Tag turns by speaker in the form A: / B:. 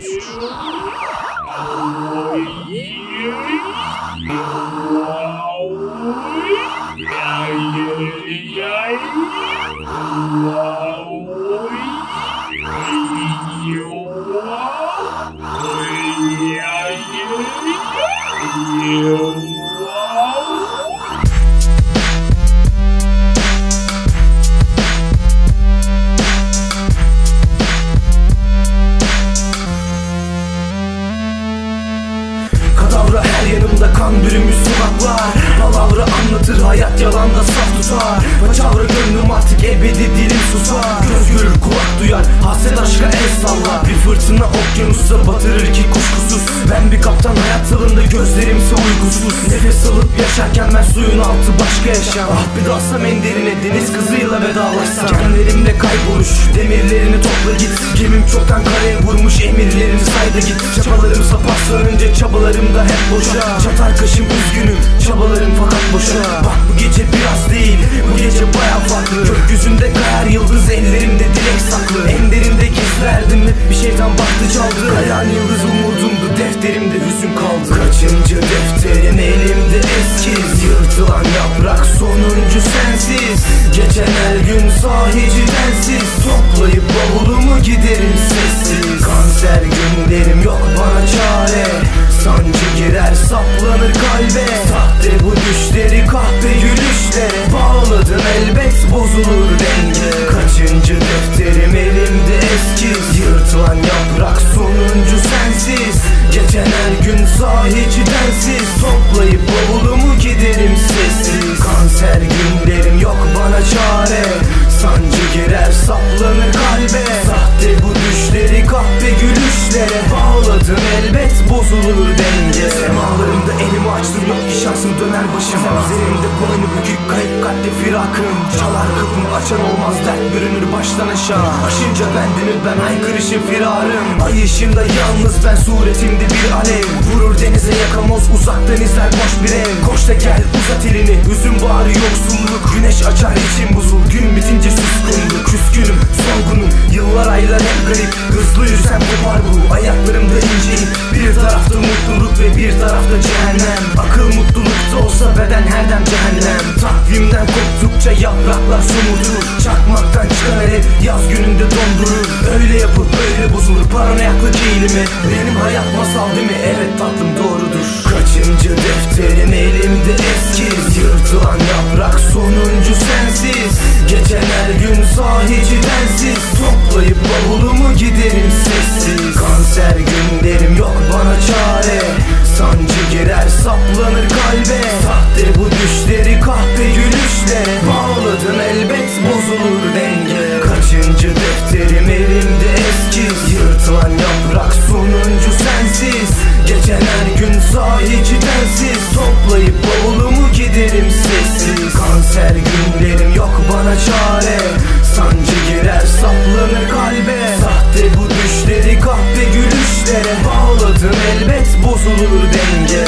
A: You. Kan bürümüş sokaklar. Palavra anlatır hayat yalanda saf tutar. Paçavra gönlüm artık ebedi dilim susar. Göz görür kulak duyar hasret aşka el sallar. Bir fırtına okyanusa batırır ki kuşkusuz. Ben bir kaptan hayat salında gözlerimse uykusuz. Nefes alıp yaşarken ben suyun altı başka yaşam. Ah bir dalsam en derine deniz kızıyla kayboluş demirlerini topla git. Gemim çoktan karaya vurmuş emirlerini sayda git. Çabalarımsa paslanınca çabalarım da hep boşa. Çatar kaşım üzgünüm çabalarım fakat boşa. Bak bu gece biraz değil bu gece baya farklı. Gökyüzünde kayar yıldız ellerimde dilek saklı. En derinde gizlerdim hep bir şeytan baktı çaldı. Kayan yıldız umudumdu defterimde hüzün kaldı. Kaçıncı defterim elimde eskiz. Yırtılan yaprak sonuncu sensiz. Geçen her gün sahici bozulur denge Kaçıncı defterim elimde eskiz. Yırtılan yaprak sonuncu sensiz. Geçen her gün sahici densiz. Toplayıp açtım yok ki şansım döner başım. Üzerimde boynu bükük kayıp kalpte firakım. Çalar kapımı açan olmaz dert bürünür baştan aşağı Aşınca bendenir ben haykırışım firarım. Ay ışığında yalnız ben suretimde bir alev. Vurur denize yakamoz uzaktan izler boş bir ev. Koş da gel uzat elini. Hüzün bağrı yoksunluk Güneş açar için buzul. Gün bitince suskunluk ve bir tarafta cehennem. Akıl mutlulukta olsa beden her dem cehennem. Takvimden koptukça yapraklar somurtur Çakmaktan çıkan alev yaz gününde dondurur. Öyle yapıp öyle bozulur. Paranoyaklık eğilimi Benim hayat masal değil mi? Evet tatlım doğrudur Açılan yaprak sonuncu sensiz. Geçen her gün sahici densiz. Toplayıp bavulumu giderim sessiz. Kanser günlerim yok bana çare. Sancı girer saplanır kalbe. Sahte bu düşleri kahpe gülüşlere Bağladım. Elbet bozulur denge.